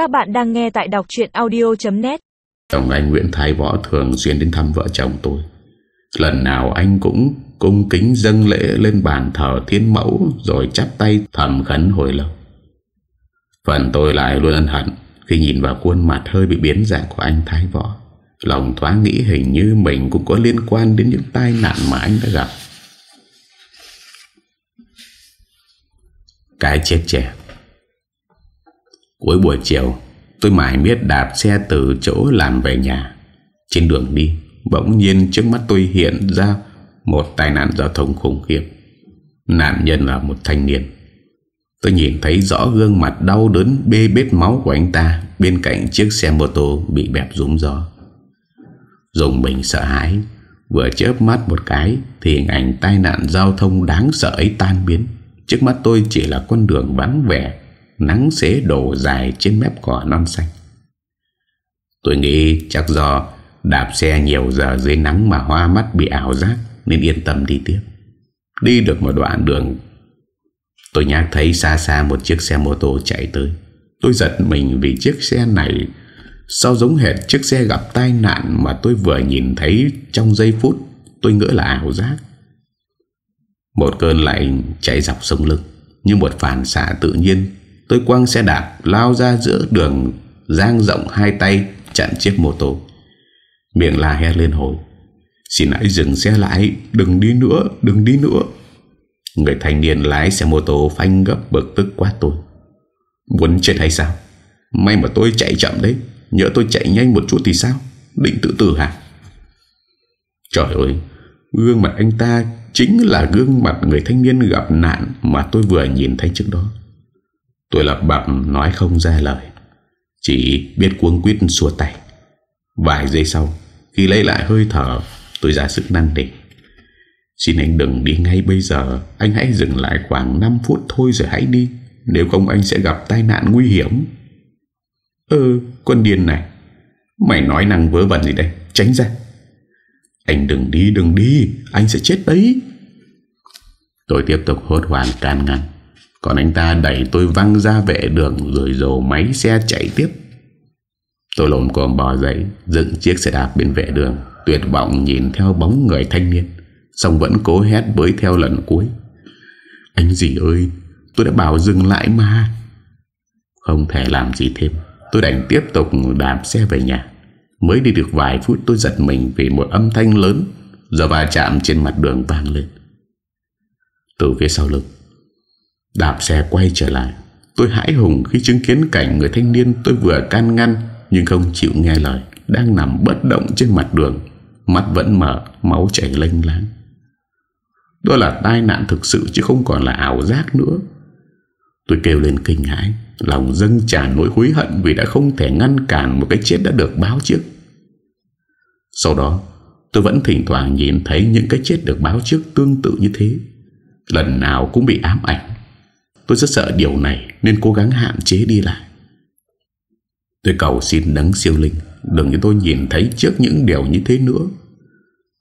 Các bạn đang nghe tại đọc chuyện audio.net Chồng anh Nguyễn Thái Võ thường xuyên đến thăm vợ chồng tôi. Lần nào anh cũng cung kính dâng lễ lên bàn thờ thiên mẫu Rồi chắp tay thầm khấn hồi lâu. Phần tôi lại luôn ân hận Khi nhìn vào khuôn mặt hơi bị biến dạng của anh Thái Võ. Lòng thoáng nghĩ hình như mình cũng có liên quan đến những tai nạn mà anh đã gặp. Cái chết trẻ Cuối buổi chiều, Tôi mải miết đạp xe từ chỗ làm về nhà. Trên đường đi, Bỗng nhiên trước mắt tôi hiện ra Một tai nạn giao thông khủng khiếp. Nạn nhân là một thanh niên. Tôi nhìn thấy rõ gương mặt đau đớn, bê bết máu của anh ta Bên cạnh chiếc xe mô tô bị bẹp rúm gió. Dùng mình sợ hãi, Vừa chớp mắt một cái Thì hình ảnh tai nạn giao thông đáng sợ ấy tan biến. Trước mắt tôi chỉ là con đường vắng vẻ Nắng xế đổ dài trên mép cỏ non xanh. Tôi nghĩ chắc do Đạp xe nhiều giờ dưới nắng mà hoa mắt bị ảo giác Nên yên tâm đi tiếp. Đi được một đoạn đường, Tôi nhát thấy xa xa một chiếc xe mô tô chạy tới. Tôi giật mình vì chiếc xe này Sao giống hệt chiếc xe gặp tai nạn Mà tôi vừa nhìn thấy trong giây phút Tôi ngỡ là ảo giác. Một cơn lạnh chạy dọc sông lưng, Như một phản xạ tự nhiên Tôi quăng xe đạp, lao ra giữa đường, Giang rộng hai tay, chặn chiếc mô tô. Miệng la hét lên hồi, Xin hãy dừng xe lại, Đừng đi nữa, Đừng đi nữa. Người thanh niên lái xe mô tô phanh gấp bực tức quá tôi, Muốn chết hay sao? May mà tôi chạy chậm đấy Nhớ tôi chạy nhanh một chút thì sao? Định tự tử hả? Trời ơi, Gương mặt anh ta chính là gương mặt người thanh niên gặp nạn Mà tôi vừa nhìn thấy trước đó. Tôi lập bập nói không ra lời. Chỉ biết cuống quýt xua tay. Vài giây sau, Khi lấy lại hơi thở, Tôi ra sức năn nỉ. Xin anh đừng đi ngay bây giờ. Anh hãy dừng lại khoảng 5 phút thôi rồi hãy đi. Nếu không anh sẽ gặp tai nạn nguy hiểm. Ừ con điên này. Mày nói năng vớ vẩn gì đây? Tránh ra. Anh đừng đi đừng đi. Anh sẽ chết đấy. Tôi tiếp tục hốt hoảng can ngăn còn anh ta đẩy tôi văng ra vệ đường Rồi dồ máy xe chạy tiếp. Tôi lồm cồm bò dậy, Dựng chiếc xe đạp bên vệ đường, Tuyệt vọng nhìn theo bóng người thanh niên Xong vẫn cố hét bới theo lần cuối. Anh gì ơi, Tôi đã bảo dừng lại mà. Không thể làm gì thêm, Tôi đành tiếp tục đạp xe về nhà. Mới đi được vài phút tôi giật mình Vì một âm thanh lớn Giờ va chạm trên mặt đường vang lên. Từ phía sau lưng Đạp xe quay trở lại, Tôi hãi hùng khi chứng kiến cảnh người thanh niên tôi vừa can ngăn Nhưng không chịu nghe lời, Đang nằm bất động trên mặt đường, Mắt vẫn mở, Máu chảy lênh láng. Đó là tai nạn thực sự chứ không còn là ảo giác nữa. Tôi kêu lên kinh hãi, Lòng dâng tràn nỗi hối hận Vì đã không thể ngăn cản một cái chết đã được báo trước. Sau đó, Tôi vẫn thỉnh thoảng nhìn thấy những cái chết được báo trước tương tự như thế. Lần nào cũng bị ám ảnh Tôi rất sợ điều này, Nên cố gắng hạn chế đi lại. Tôi cầu xin đấng siêu linh, Đừng cho tôi nhìn thấy trước những điều như thế nữa.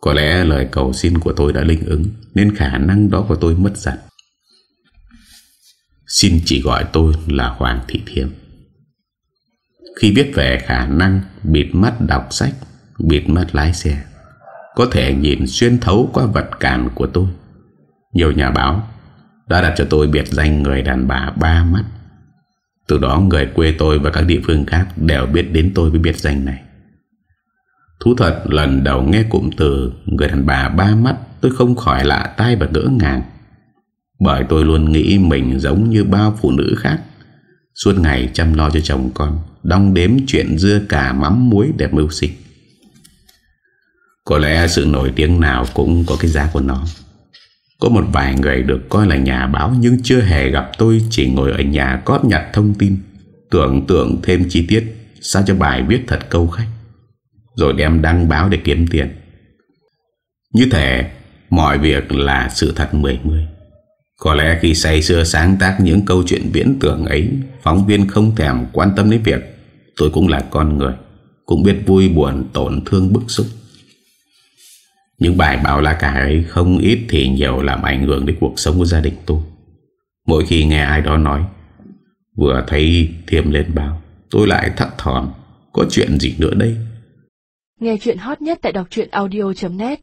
Có lẽ lời cầu xin của tôi đã linh ứng, Nên khả năng đó của tôi mất dần. Xin chỉ gọi tôi là Hoàng Thị Thiêm. Khi biết về khả năng, bịt mắt đọc sách, Bịt mắt lái xe, Có thể nhìn xuyên thấu qua vật cản của tôi. Nhiều nhà báo đã đặt cho tôi biệt danh người đàn bà ba mắt. Từ đó người quê tôi và các địa phương khác đều biết đến tôi với biệt danh này. Thú thật, lần đầu nghe cụm từ người đàn bà ba mắt, tôi không khỏi lạ tai và ngỡ ngàng. Bởi tôi luôn nghĩ mình giống như bao phụ nữ khác. Suốt ngày chăm lo cho chồng con, Đong đếm chuyện dưa cả mắm muối để mưu sinh. Có lẽ sự nổi tiếng nào cũng có cái giá của nó. Có một vài người được coi là nhà báo Nhưng chưa hề gặp tôi, Chỉ ngồi ở nhà cóp nhặt thông tin, Tưởng tượng thêm chi tiết, Sao cho bài viết thật câu khách. Rồi đem đăng báo để kiếm tiền. Như thế, Mọi việc là sự thật mười mươi. Có lẽ khi say xưa sáng tác những câu chuyện viễn tưởng ấy, Phóng viên không thèm quan tâm đến việc Tôi cũng là con người, Cũng biết vui buồn, tổn thương, bức xúc. Những bài báo la cải ấy không ít thì nhiều làm ảnh hưởng đến cuộc sống của gia đình tôi. Mỗi khi nghe ai đó nói, Vừa thấy thiềm lên báo, Tôi lại thắt thỏm Có chuyện gì nữa đây? Nghe chuyện hot nhất tại đọc audio.net